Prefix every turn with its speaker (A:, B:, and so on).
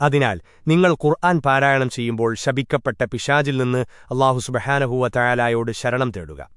A: അതിനാൽ നിങ്ങൾ ഖുർആൻ പാരായണം ചെയ്യുമ്പോൾ ശപിക്കപ്പെട്ട പിശാജിൽ നിന്ന് അള്ളാഹു സുബഹാനഹൂവ തയാലായോട് ശരണം തേടുക.